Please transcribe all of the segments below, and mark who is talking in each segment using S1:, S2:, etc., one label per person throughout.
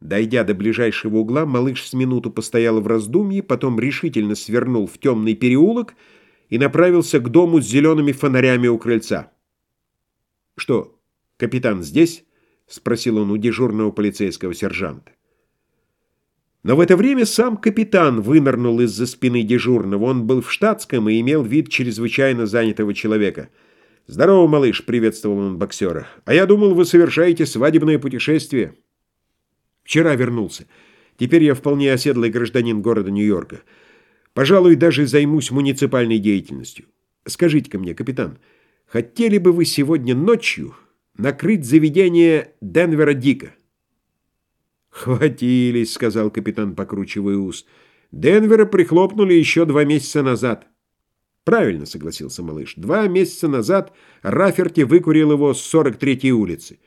S1: Дойдя до ближайшего угла, малыш с минуту постоял в раздумье, потом решительно свернул в темный переулок и направился к дому с зелеными фонарями у крыльца. «Что, капитан здесь?» — спросил он у дежурного полицейского сержанта. Но в это время сам капитан вынырнул из-за спины дежурного. Он был в штатском и имел вид чрезвычайно занятого человека. «Здорово, малыш!» — приветствовал он боксера. «А я думал, вы совершаете свадебное путешествие». Вчера вернулся. Теперь я вполне оседлый гражданин города Нью-Йорка. Пожалуй, даже займусь муниципальной деятельностью. Скажите-ка мне, капитан, хотели бы вы сегодня ночью накрыть заведение Денвера Дика? «Хватились», — сказал капитан, покручивая ус. «Денвера прихлопнули еще два месяца назад». «Правильно», — согласился малыш. «Два месяца назад Раферти выкурил его с 43-й улицы».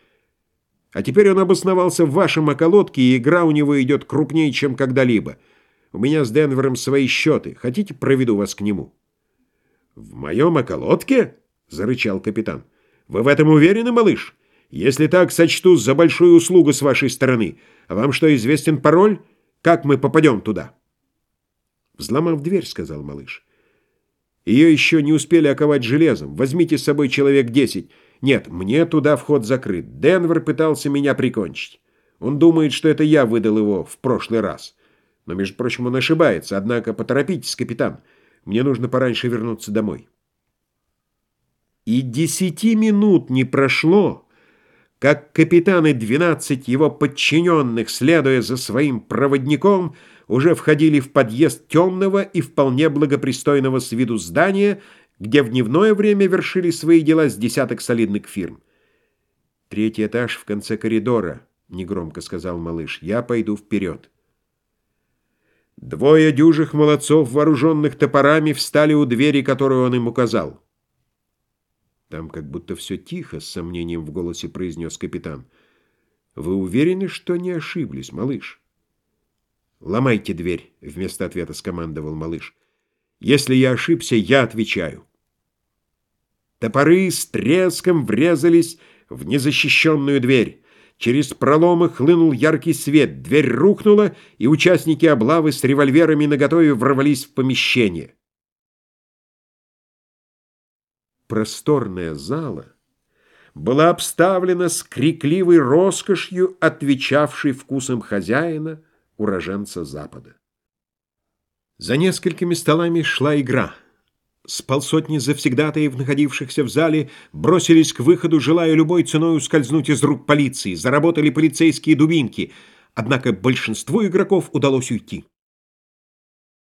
S1: А теперь он обосновался в вашем околотке, и игра у него идет крупнее, чем когда-либо. У меня с Денвером свои счеты. Хотите, проведу вас к нему?» «В моем околотке?» — зарычал капитан. «Вы в этом уверены, малыш? Если так, сочту за большую услугу с вашей стороны. А вам что, известен пароль? Как мы попадем туда?» «Взломав дверь», — сказал малыш. «Ее еще не успели оковать железом. Возьмите с собой человек десять». Нет, мне туда вход закрыт. Денвер пытался меня прикончить. Он думает, что это я выдал его в прошлый раз. Но, между прочим, он ошибается. Однако поторопитесь, капитан. Мне нужно пораньше вернуться домой. И десяти минут не прошло, как капитан и двенадцать его подчиненных, следуя за своим проводником, уже входили в подъезд темного и вполне благопристойного с виду здания, где в дневное время вершили свои дела с десяток солидных фирм. «Третий этаж в конце коридора», — негромко сказал малыш. «Я пойду вперед». Двое дюжих молодцов, вооруженных топорами, встали у двери, которую он им указал. Там как будто все тихо, с сомнением в голосе произнес капитан. «Вы уверены, что не ошиблись, малыш?» «Ломайте дверь», — вместо ответа скомандовал малыш. «Если я ошибся, я отвечаю». Топоры с треском врезались в незащищенную дверь. Через проломы хлынул яркий свет, дверь рухнула, и участники облавы с револьверами наготове ворвались в помещение. Просторная зала была обставлена с крикливой роскошью, отвечавшей вкусом хозяина, уроженца Запада. За несколькими столами шла игра — с полсотни завсегдатаев, находившихся в зале, бросились к выходу, желая любой ценой ускользнуть из рук полиции. Заработали полицейские дубинки, однако большинству игроков удалось уйти.